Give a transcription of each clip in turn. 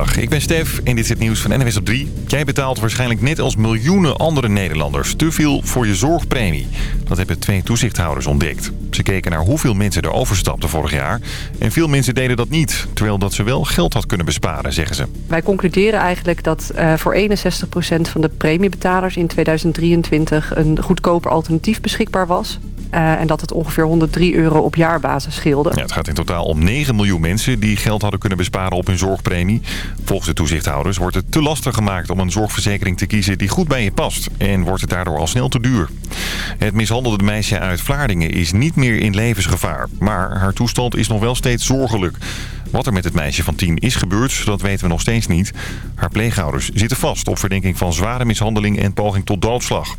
Ik ben Stef en dit is het nieuws van NWS op 3. Jij betaalt waarschijnlijk net als miljoenen andere Nederlanders te veel voor je zorgpremie. Dat hebben twee toezichthouders ontdekt. Ze keken naar hoeveel mensen er overstapten vorig jaar. En veel mensen deden dat niet, terwijl dat ze wel geld had kunnen besparen, zeggen ze. Wij concluderen eigenlijk dat uh, voor 61% van de premiebetalers in 2023 een goedkoper alternatief beschikbaar was. Uh, en dat het ongeveer 103 euro op jaarbasis scheelde. Ja, het gaat in totaal om 9 miljoen mensen die geld hadden kunnen besparen op hun zorgpremie. Volgens de toezichthouders wordt het te lastig gemaakt om een zorgverzekering te kiezen die goed bij je past. En wordt het daardoor al snel te duur. Het mishandelde meisje uit Vlaardingen is niet meer in levensgevaar. Maar haar toestand is nog wel steeds zorgelijk. Wat er met het meisje van 10 is gebeurd, dat weten we nog steeds niet. Haar pleegouders zitten vast op verdenking van zware mishandeling en poging tot doodslag.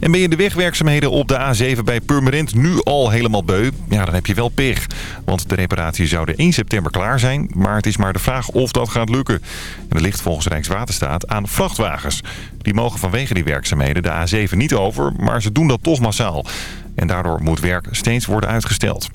En ben je de wegwerkzaamheden op de A7 bij Purmerend nu al helemaal beu? Ja, dan heb je wel pech. Want de reparatie zou de 1 september klaar zijn, maar het is maar de vraag of dat gaat lukken. En dat ligt volgens Rijkswaterstaat aan vrachtwagens. Die mogen vanwege die werkzaamheden de A7 niet over, maar ze doen dat toch massaal. En daardoor moet werk steeds worden uitgesteld.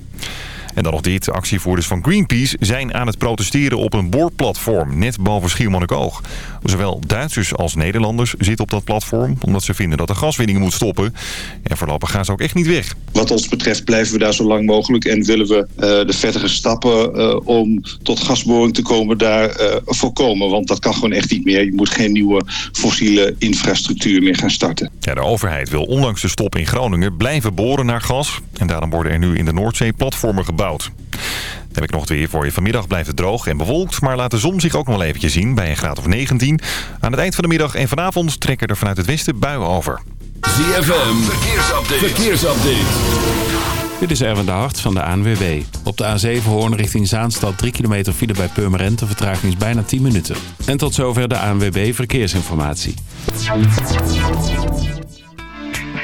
En dan nog dit. Actievoerders van Greenpeace zijn aan het protesteren op een boorplatform net boven Schiermonnikoog. Zowel Duitsers als Nederlanders zitten op dat platform omdat ze vinden dat de gaswinning moet stoppen. En voorlopig gaan ze ook echt niet weg. Wat ons betreft blijven we daar zo lang mogelijk en willen we uh, de verdere stappen uh, om tot gasboring te komen daar uh, voorkomen. Want dat kan gewoon echt niet meer. Je moet geen nieuwe fossiele infrastructuur meer gaan starten. Ja, de overheid wil ondanks de stop in Groningen blijven boren naar gas. En daarom worden er nu in de Noordzee platformen gebouwd. Dan heb ik nog het weer voor je. Vanmiddag blijft het droog en bewolkt, maar laat de zon zich ook nog wel eventjes zien bij een graad of 19. Aan het eind van de middag en vanavond trekken er vanuit het westen buien over. ZFM, verkeersupdate. verkeersupdate. Dit is Erwin de Hart van de ANWB. Op de A7 Hoorn richting Zaanstad 3 kilometer file bij Purmerend. De vertraging is bijna 10 minuten. En tot zover de ANWB Verkeersinformatie.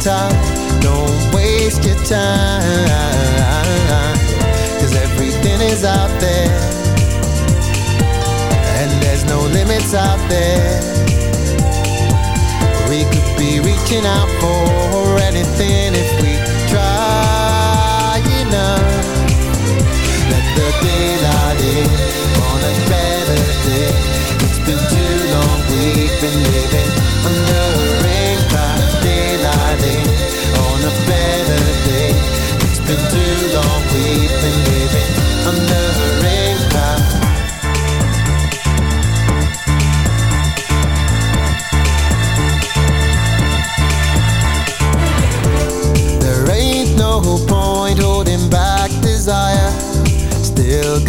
Time. Don't waste your time. Cause everything is out there. And there's no limits out there. We could be reaching out for anything if we try enough. Let the daylight in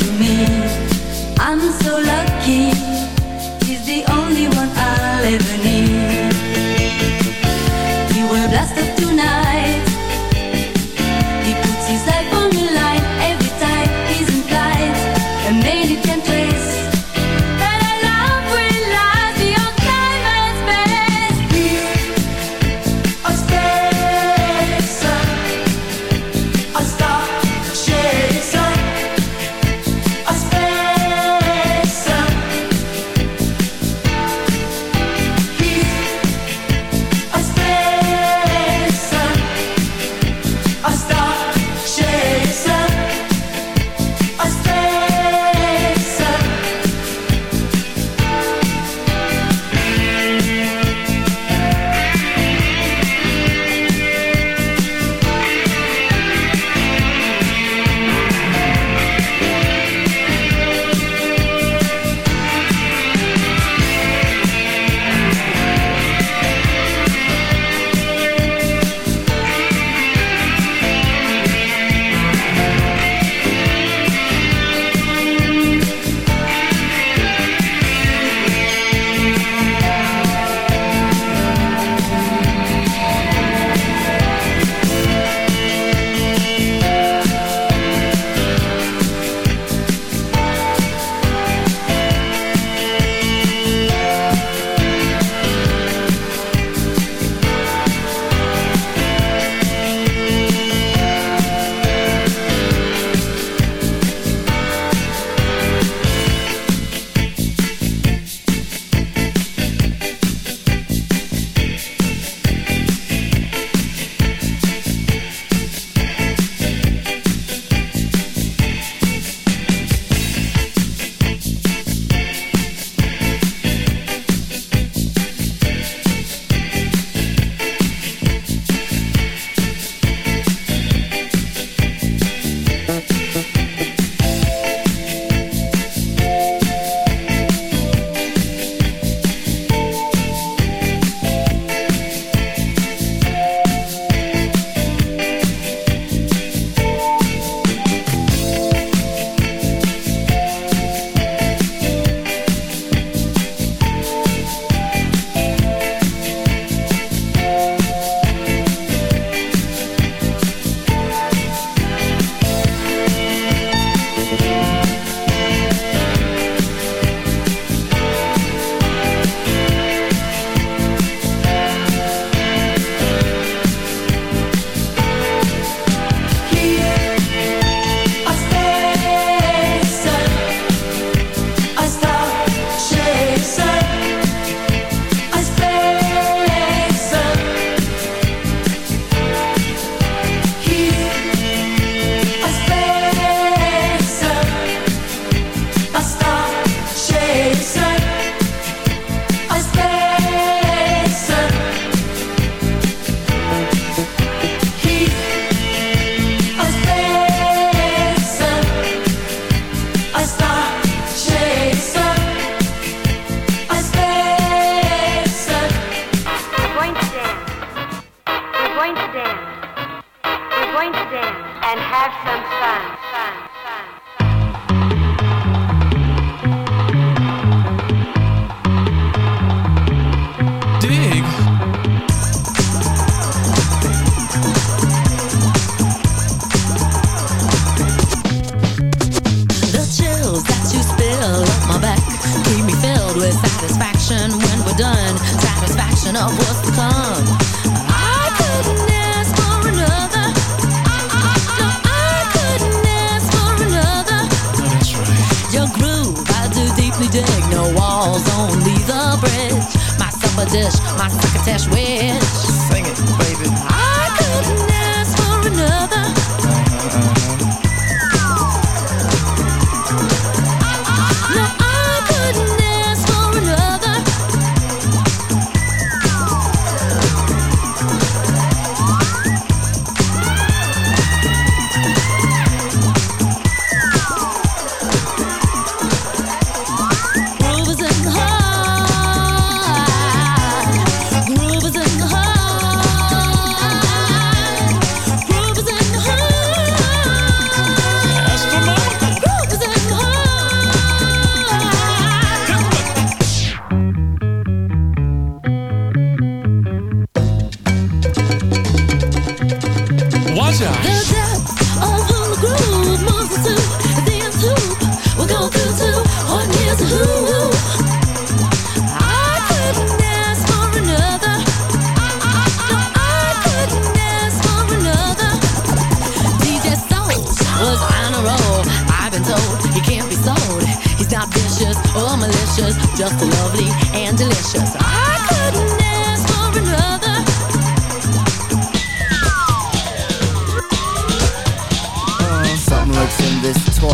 you meet. I'm so lucky,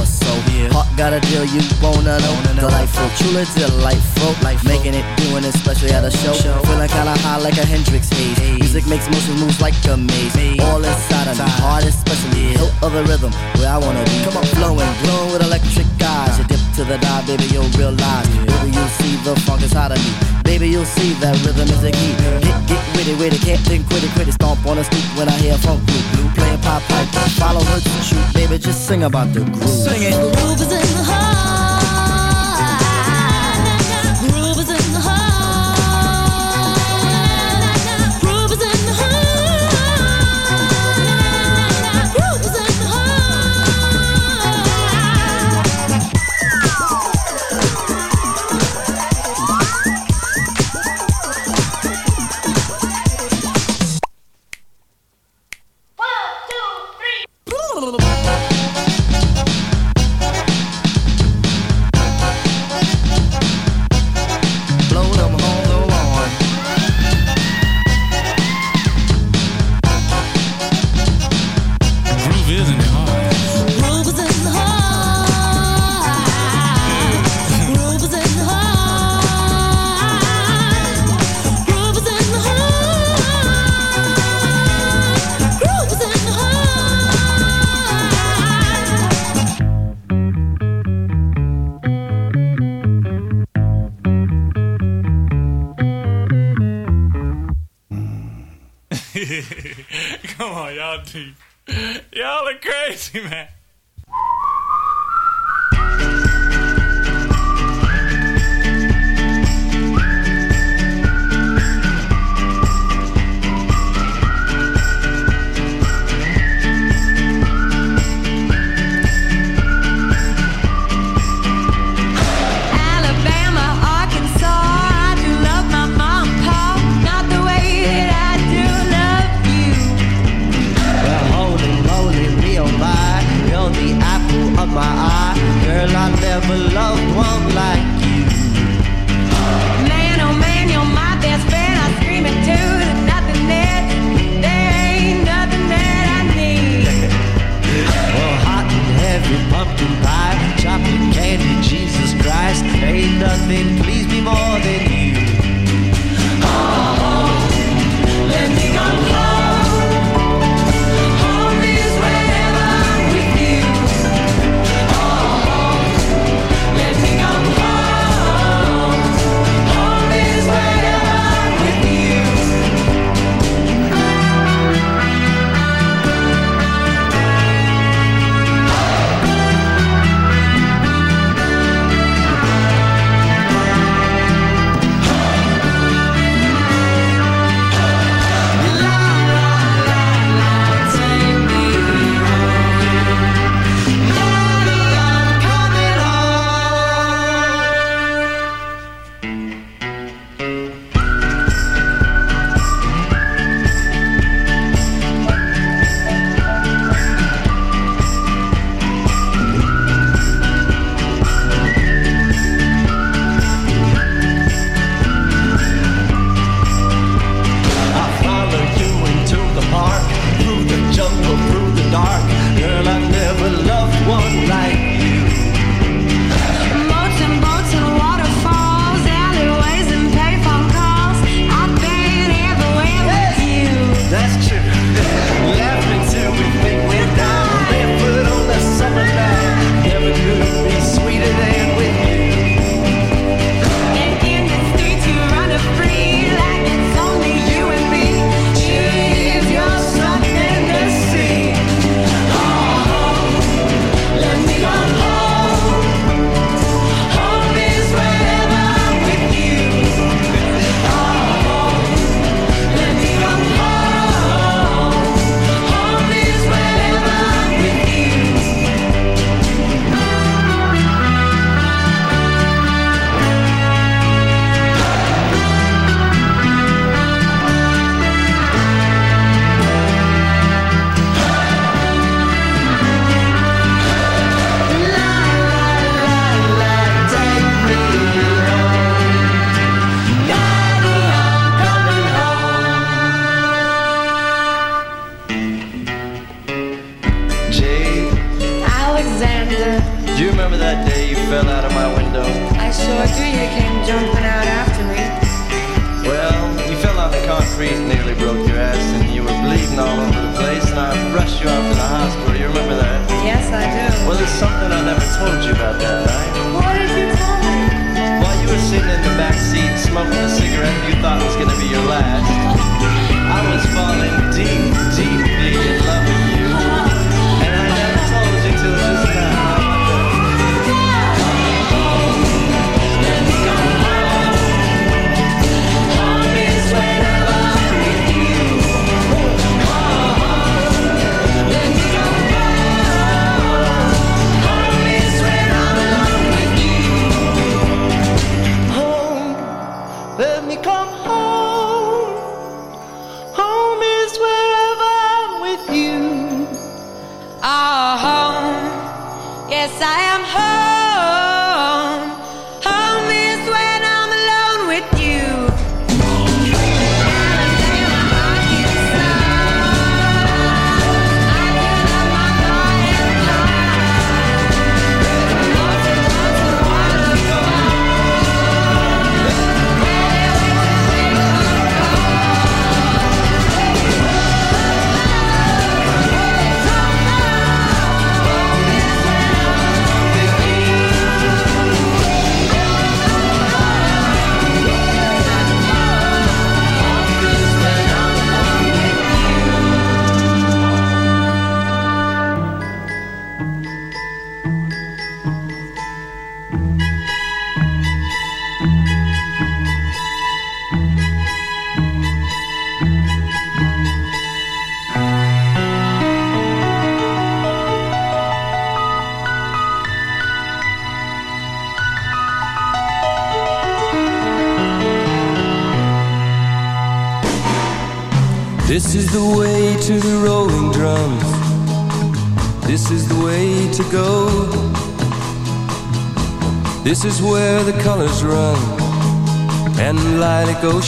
this torso. Heart got a deal you wanna know. Delightful, truly delightful. Life making it, doing it, especially at a show. Feeling kinda high like a Hendrix haze. Music makes motion moves like a maze. All inside of me, heart especially. Hilt of the rhythm, where I wanna be. Come on, flowing, glowing with electric eyes. Dip to the dive, baby, you'll realize. Baby, you'll see the funk inside of me. Baby, you'll see that rhythm is the key. Get, get witty, witty, can't think, quit it, quit it. Stomp on the street when I hear funk blue, blue playing pop pipe. Follow her to shoot, baby, just sing about the groove. Sing it. Groove is in the heart.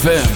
ZFM.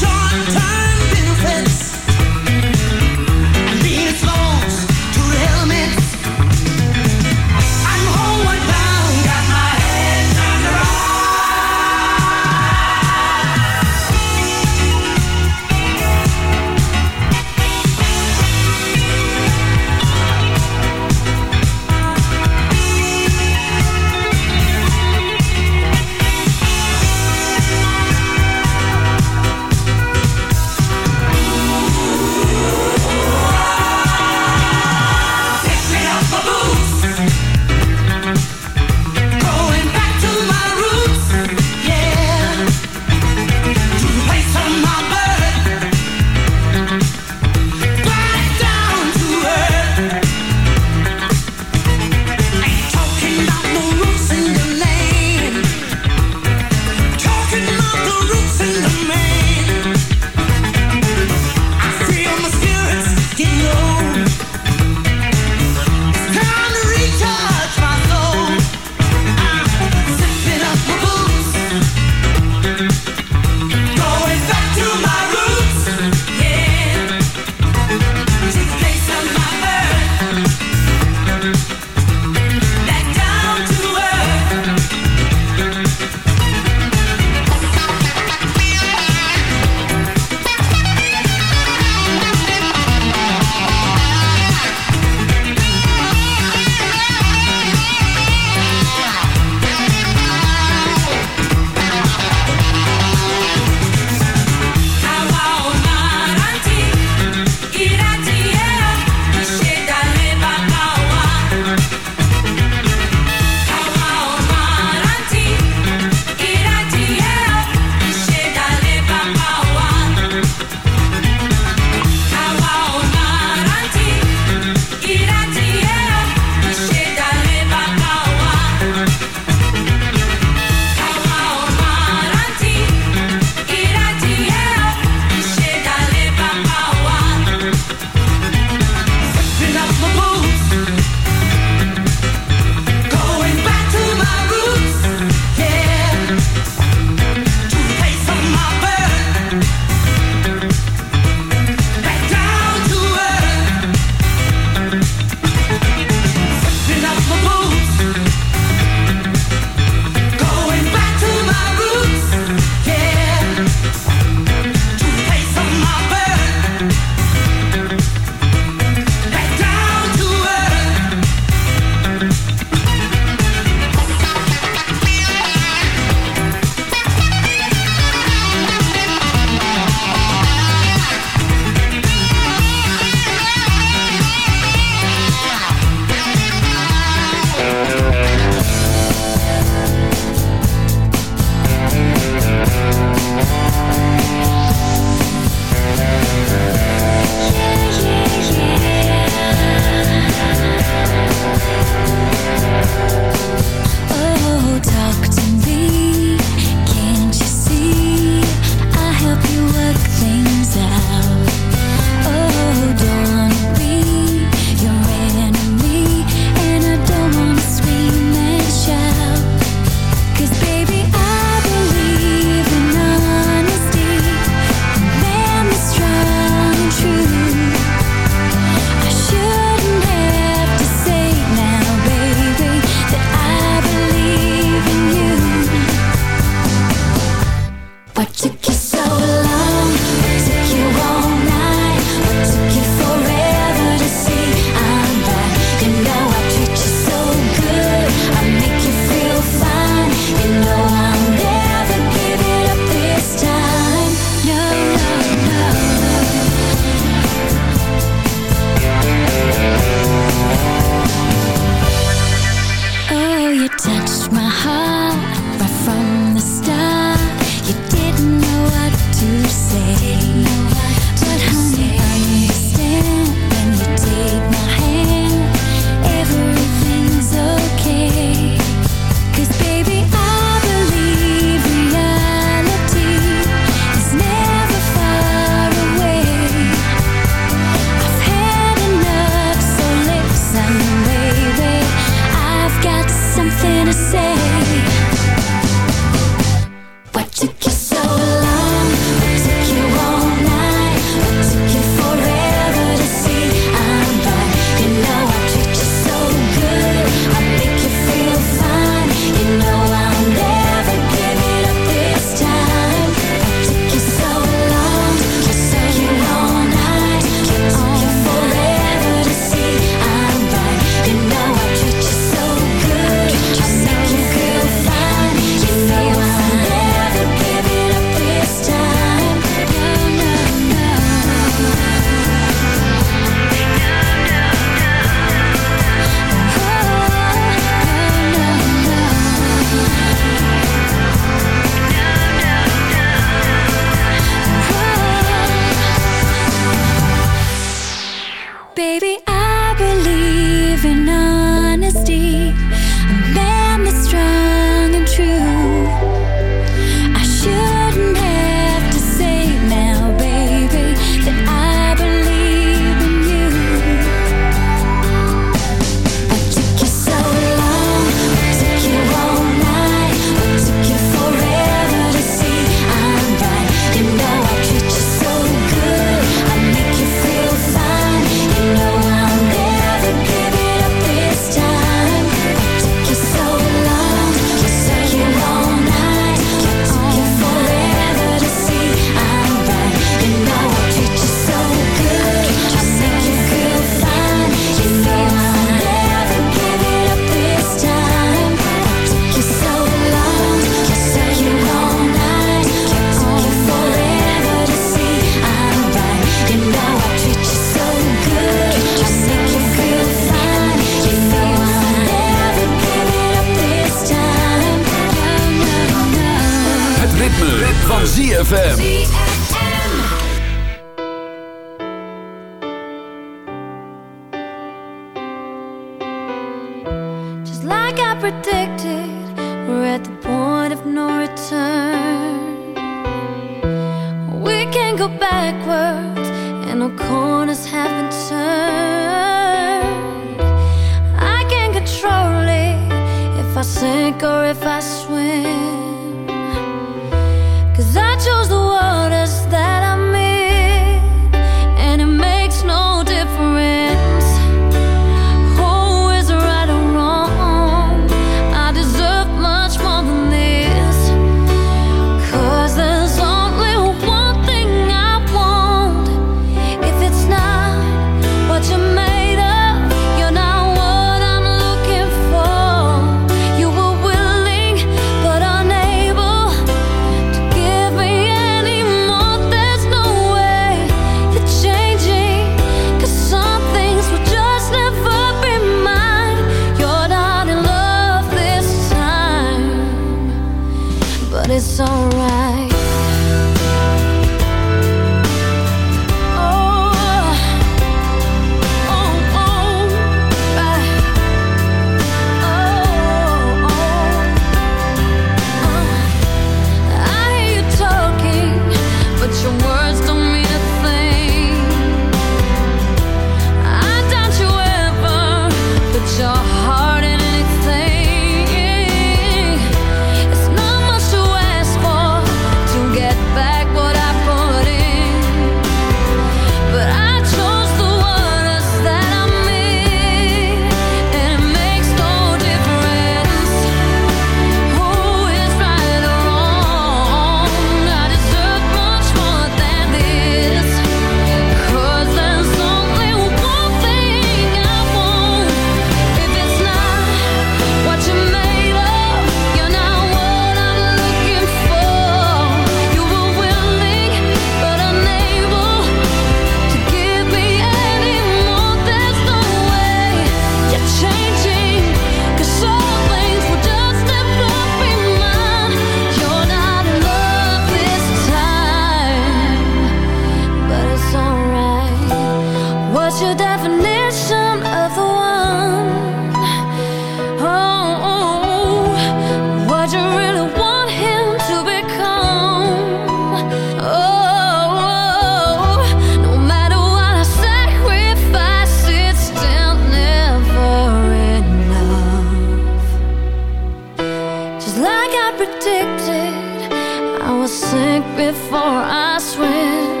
I predicted, I will sink before I swim.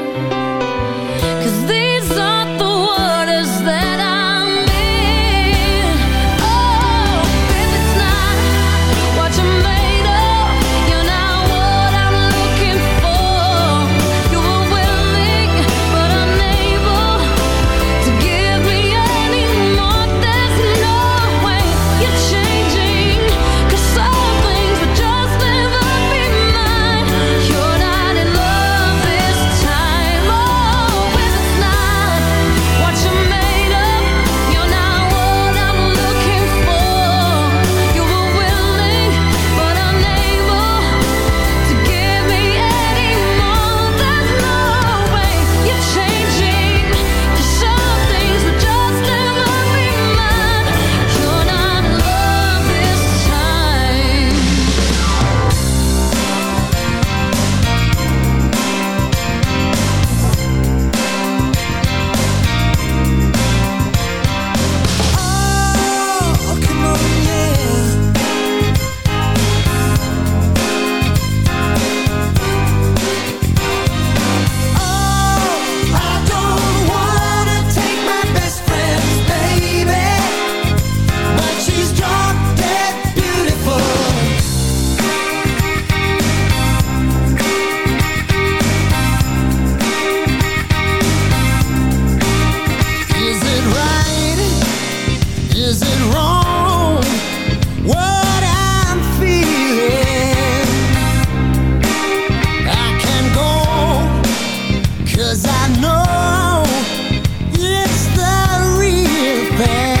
I know it's the real thing.